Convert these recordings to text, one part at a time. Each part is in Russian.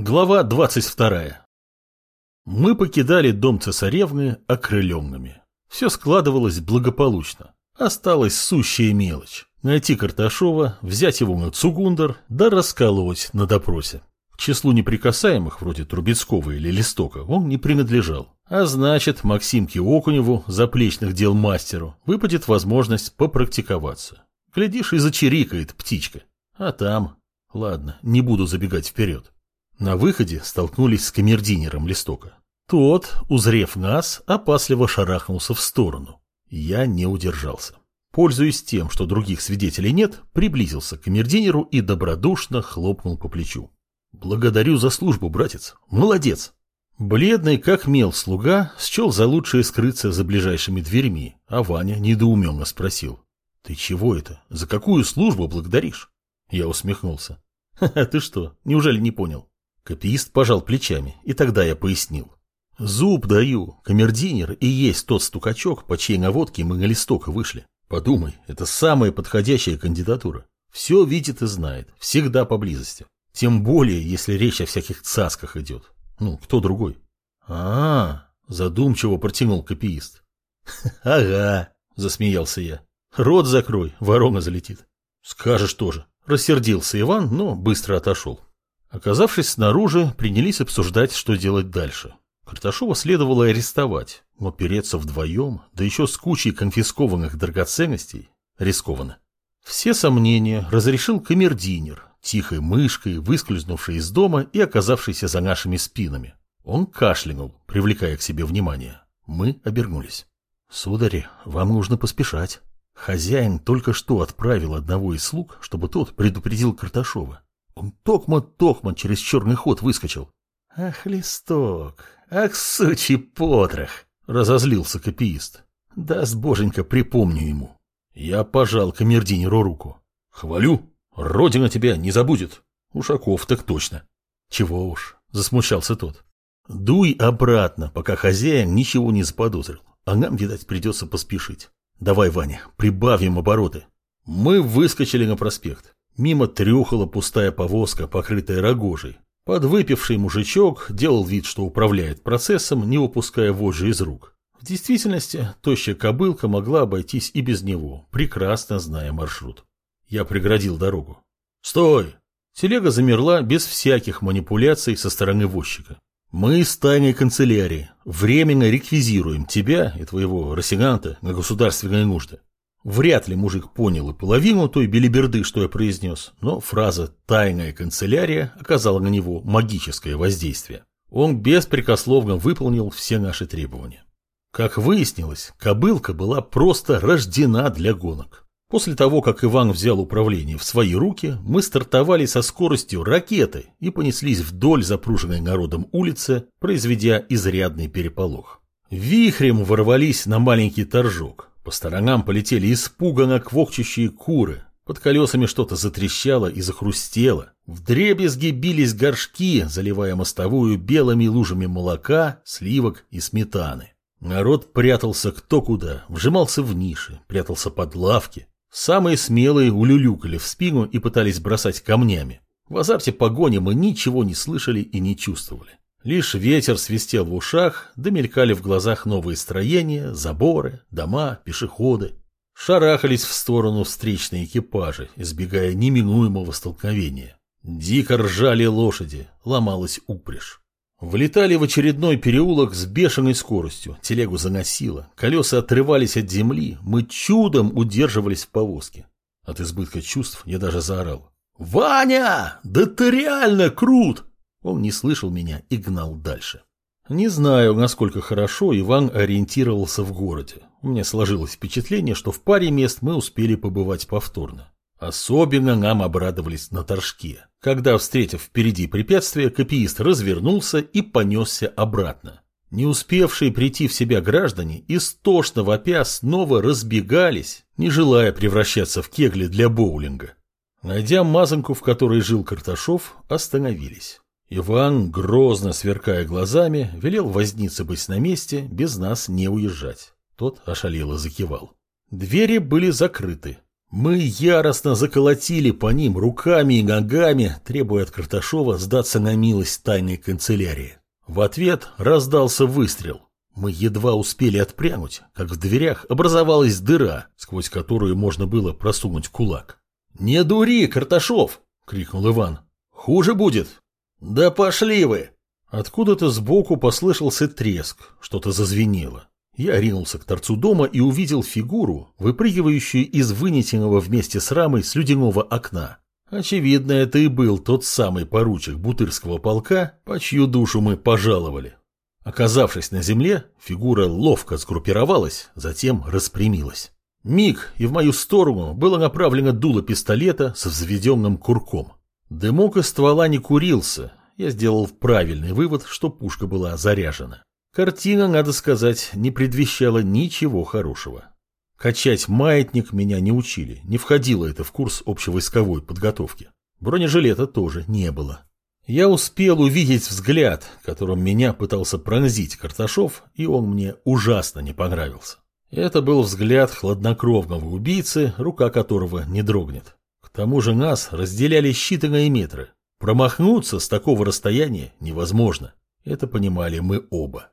Глава 22. Мы покидали дом цесаревны окрыленными. Все складывалось благополучно. Осталась сущая мелочь. Найти Карташова, взять его на Цугундер, да расколоть на допросе. К числу неприкасаемых, вроде Трубецкого или Листока, он не принадлежал. А значит, Максимке Окуневу, заплечных дел мастеру, выпадет возможность попрактиковаться. Глядишь, и зачирикает птичка. А там... Ладно, не буду забегать вперед. На выходе столкнулись с камердинером листока. Тот, узрев нас, опасливо шарахнулся в сторону. Я не удержался. Пользуясь тем, что других свидетелей нет, приблизился к камердинеру и добродушно хлопнул по плечу. «Благодарю за службу, братец. Молодец!» Бледный, как мел слуга, счел за лучшее скрыться за ближайшими дверьми, а Ваня недоуменно спросил. «Ты чего это? За какую службу благодаришь?» Я усмехнулся. «Ха-ха, ты что, неужели не понял?» Копиист пожал плечами, и тогда я пояснил. Зуб даю, камердинер и есть тот стукачок, по чьей наводке мы на листока вышли. Подумай, это самая подходящая кандидатура. Все видит и знает, всегда поблизости. Тем более, если речь о всяких цасках идет. Ну, кто другой? а, -а, -а задумчиво протянул копиист. Ага, засмеялся я. Рот закрой, ворона залетит. Скажешь тоже. Рассердился Иван, но быстро отошел. Оказавшись снаружи, принялись обсуждать, что делать дальше. Карташова следовало арестовать, но переться вдвоем, да еще с кучей конфискованных драгоценностей, рискованно. Все сомнения разрешил камердинер, тихой мышкой, выскользнувший из дома и оказавшийся за нашими спинами. Он кашлянул, привлекая к себе внимание. Мы обернулись. «Судари, вам нужно поспешать. Хозяин только что отправил одного из слуг, чтобы тот предупредил Карташова. Он токмо-токмо через черный ход выскочил. «Ах, листок! Ах, сучий потрох!» — разозлился копиист. «Даст боженька, припомню ему». Я пожал камердинеру руку. «Хвалю! Родина тебя не забудет!» Ушаков так точно. «Чего уж!» — засмущался тот. «Дуй обратно, пока хозяин ничего не заподозрил, а нам, видать, придется поспешить. Давай, Ваня, прибавим обороты». Мы выскочили на проспект. Мимо трюхала пустая повозка, покрытая рогожей. Подвыпивший мужичок делал вид, что управляет процессом, не выпуская вожжи из рук. В действительности, тощая кобылка могла обойтись и без него, прекрасно зная маршрут. Я преградил дорогу. «Стой!» Телега замерла без всяких манипуляций со стороны возчика. «Мы из тайной канцелярии временно реквизируем тебя и твоего рассиганта на государственные нужды. Вряд ли мужик понял и половину той белиберды, что я произнес, но фраза «тайная канцелярия» оказала на него магическое воздействие. Он беспрекословно выполнил все наши требования. Как выяснилось, кобылка была просто рождена для гонок. После того, как Иван взял управление в свои руки, мы стартовали со скоростью ракеты и понеслись вдоль запруженной народом улицы, произведя изрядный переполох. Вихрем ворвались на маленький торжок, по сторонам полетели испуганно квохчущие куры. Под колесами что-то затрещало и захрустело. В дребезги бились горшки, заливая мостовую белыми лужами молока, сливок и сметаны. Народ прятался кто куда, вжимался в ниши, прятался под лавки. Самые смелые улюлюкали в спину и пытались бросать камнями. В азарте погони мы ничего не слышали и не чувствовали. Лишь ветер свистел в ушах, да мелькали в глазах новые строения, заборы, дома, пешеходы. Шарахались в сторону встречные экипажи, избегая неминуемого столкновения. Дико ржали лошади, ломалась упряжь. Влетали в очередной переулок с бешеной скоростью, телегу заносило, колеса отрывались от земли, мы чудом удерживались в повозке. От избытка чувств я даже заорал. «Ваня, да ты реально крут! Он не слышал меня и гнал дальше. Не знаю, насколько хорошо Иван ориентировался в городе. У меня сложилось впечатление, что в паре мест мы успели побывать повторно. Особенно нам обрадовались на торжке, когда, встретив впереди препятствие, копиист развернулся и понесся обратно. Не успевшие прийти в себя граждане истошно вопя снова разбегались, не желая превращаться в кегли для боулинга. Найдя мазанку, в которой жил Карташов, остановились. Иван, грозно сверкая глазами, велел вознице быть на месте, без нас не уезжать. Тот ошалело закивал. Двери были закрыты. Мы яростно заколотили по ним руками и ногами, требуя от Карташова сдаться на милость тайной канцелярии. В ответ раздался выстрел. Мы едва успели отпрянуть, как в дверях образовалась дыра, сквозь которую можно было просунуть кулак. «Не дури, Карташов!» — крикнул Иван. «Хуже будет!» «Да пошли вы!» Откуда-то сбоку послышался треск, что-то зазвенело. Я ринулся к торцу дома и увидел фигуру, выпрыгивающую из вынесенного вместе с рамой слюдяного окна. Очевидно, это и был тот самый поручик Бутырского полка, по чью душу мы пожаловали. Оказавшись на земле, фигура ловко сгруппировалась, затем распрямилась. Миг, и в мою сторону было направлено дуло пистолета с взведенным курком. Дымок из ствола не курился, я сделал правильный вывод, что пушка была заряжена. Картина, надо сказать, не предвещала ничего хорошего. Качать маятник меня не учили, не входило это в курс общевойсковой подготовки. Бронежилета тоже не было. Я успел увидеть взгляд, которым меня пытался пронзить Карташов, и он мне ужасно не понравился. Это был взгляд хладнокровного убийцы, рука которого не дрогнет. К тому же нас разделяли считанные метры. Промахнуться с такого расстояния невозможно. Это понимали мы оба.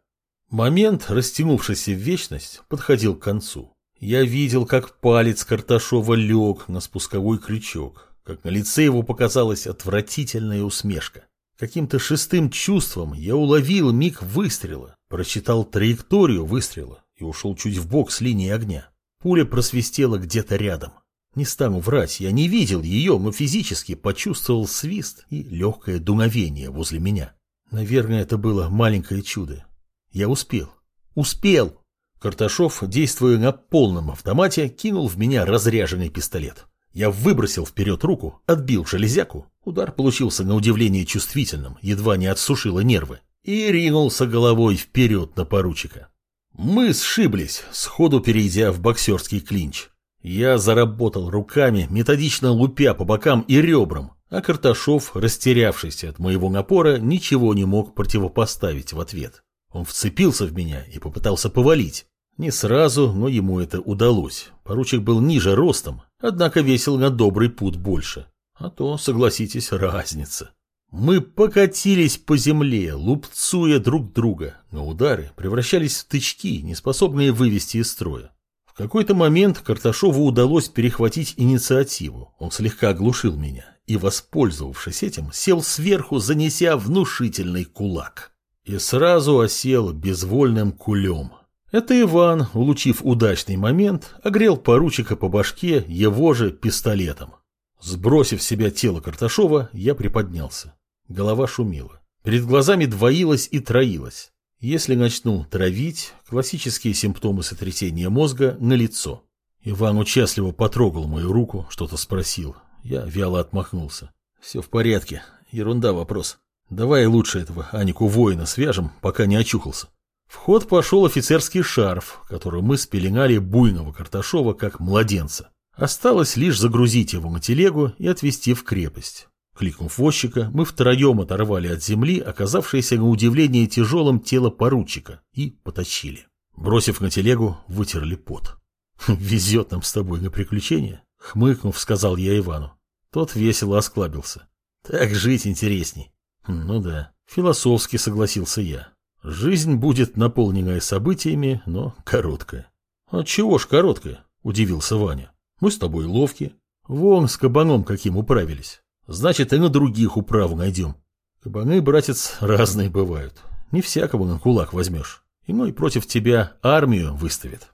Момент, растянувшийся в вечность, подходил к концу. Я видел, как палец Карташова лег на спусковой крючок, как на лице его показалась отвратительная усмешка. Каким-то шестым чувством я уловил миг выстрела, прочитал траекторию выстрела и ушел чуть в бок с линии огня. Пуля просвистела где-то рядом. Не стану врать, я не видел ее, но физически почувствовал свист и легкое дуновение возле меня. Наверное, это было маленькое чудо. Я успел. Успел! Карташов, действуя на полном автомате, кинул в меня разряженный пистолет. Я выбросил вперед руку, отбил железяку. Удар получился на удивление чувствительным, едва не отсушило нервы. И ринулся головой вперед на поручика. Мы сшиблись, сходу перейдя в боксерский клинч. Я заработал руками, методично лупя по бокам и ребрам, а Карташов, растерявшийся от моего напора, ничего не мог противопоставить в ответ. Он вцепился в меня и попытался повалить. Не сразу, но ему это удалось. Поручик был ниже ростом, однако весил на добрый путь больше. А то, согласитесь, разница. Мы покатились по земле, лупцуя друг друга, но удары превращались в тычки, неспособные вывести из строя. Какой-то момент Карташову удалось перехватить инициативу. Он слегка оглушил меня и, воспользовавшись этим, сел сверху, занеся внушительный кулак. И сразу осел безвольным кулем. Это Иван, улучив удачный момент, огрел поручика по башке его же пистолетом. Сбросив с себя тело Карташова, я приподнялся. Голова шумела. Перед глазами двоилась и троилась. Если начну травить, классические симптомы сотрясения мозга на лицо. Иван участливо потрогал мою руку, что-то спросил. Я вяло отмахнулся. Все в порядке. Ерунда вопрос. Давай лучше этого Анику воина свяжем, пока не очухался. В ход пошел офицерский шарф, который мы спеленали буйного Карташова как младенца. Осталось лишь загрузить его на телегу и отвезти в крепость. Кликнув возчика, мы втроем оторвали от земли оказавшееся на удивление тяжелым тело поручика и поточили. Бросив на телегу, вытерли пот. «Везет нам с тобой на приключения», — хмыкнув, сказал я Ивану. Тот весело осклабился. «Так жить интересней». «Ну да», — философски согласился я. Жизнь будет наполненная событиями, но короткая. А чего ж короткая? Удивился Ваня. Мы с тобой ловки. Вон с кабаном каким управились. Значит, и на других управу найдем. Кабаны, братец, разные бывают. Не всякого на кулак возьмешь. Иной против тебя армию выставит.